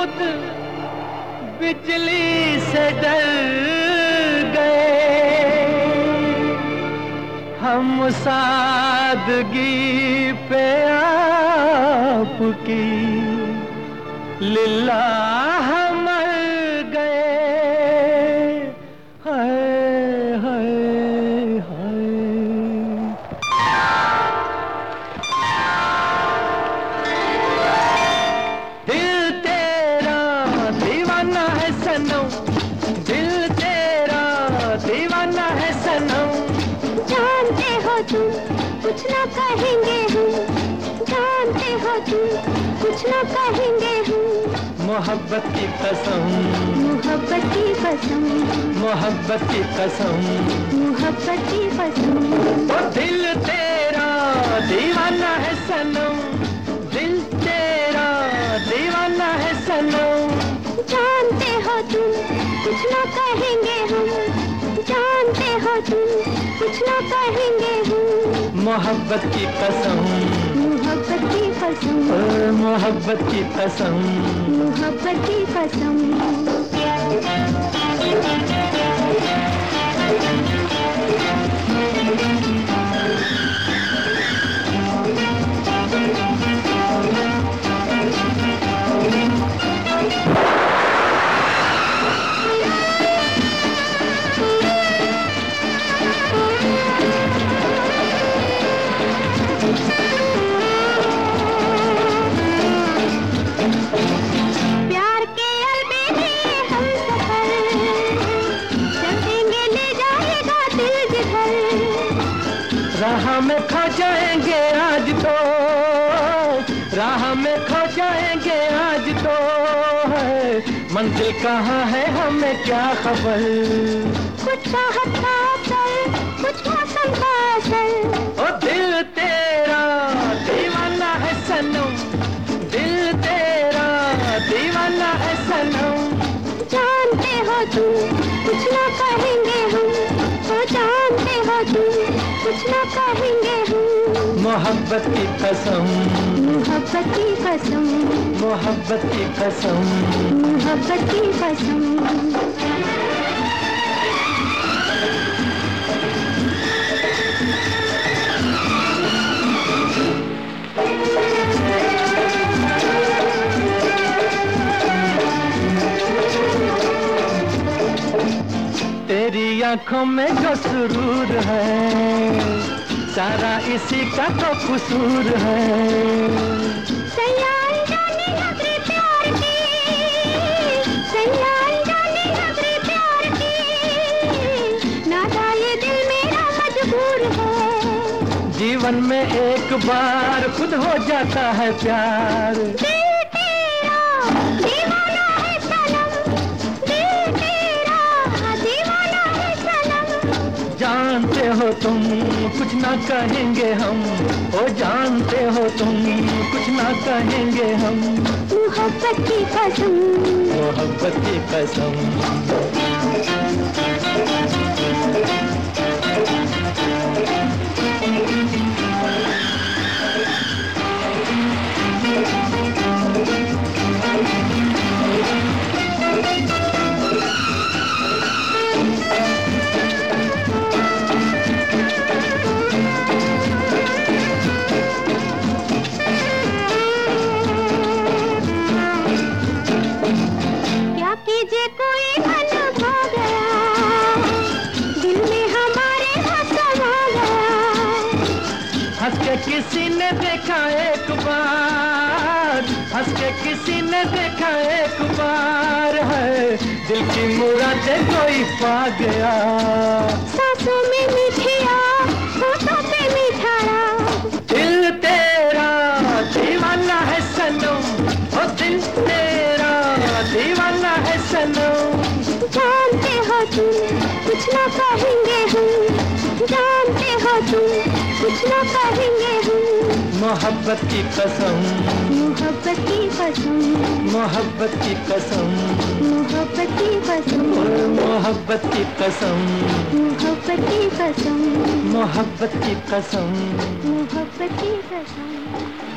खुद बिजली से डर गए। हम सादगी पे आपकी लिल्ला ना कहेंगे हम जानते हो तुम कुछ ना कहेंगे हम। मोहब्बत की कसम। मोहब्बत की कसम। मोहब्बत की कसम। मोहब्बत की कसम। ओ दिल तेरा दीवाना है सनम। दिल तेरा दीवाना है सनम। जानते हो तुम कुछ ना कहेंगे हम। जानते हो तुम कुछ ना कहेंगे हम। मोहब्बत की कसम। मोहब्बत की कसम। मोहब्बत की कसम। मोहब्बत की कसम। राह में खो जाएँगे आज तो। राह में खो जाएँगे आज तो। है मंजिल कहाँ है हमें क्या खबर? कुछ चाहत कुछ मौसम ओ दिल तेरा दीवाना है सनम। दिल तेरा दीवाना है सनम। जानते हो तुम कुछ ना कहेंगे कुछ ना कहेंगे मोहब्बत की कसम। मोहब्बत की कसम। मोहब्बत की कसम। मोहब्बत की कसम। आँखों में जो सुरूर है सारा इसी का तो कसूर है। सैयाई जाने नजरे प्यार की सैयाई जाने नजरे प्यार की नादा ये दिल मेरा मजबूर है। जीवन में एक बार खुद हो जाता है प्यार। तुम कुछ ना कहेंगे हम। ओ जानते हो तुम कुछ ना कहेंगे हम। मोहब्बत की कसम। मोहब्बत की कसम। किसी ने देखा एक बार हंस के किसी ने देखा एक बार है। दिल की मुरादे कोई पा गया। सांसों में मीठिया होठों पे मीठा दिल तेरा दीवाना है सनम ओ दिल तेरा दीवाना है सनम। जानते हो तुम कुछ ना कहेंगे हम जानते हो तुम। कुछ ना कहेंगे हम। मोहब्बत की कसम। मोहब्बत की कसम। मोहब्बत की कसम। मोहब्बत की कसम। मोहब्बत की कसम। मोहब्बत की कसम। मोहब्बत की कसम। मोहब्बत की कसम।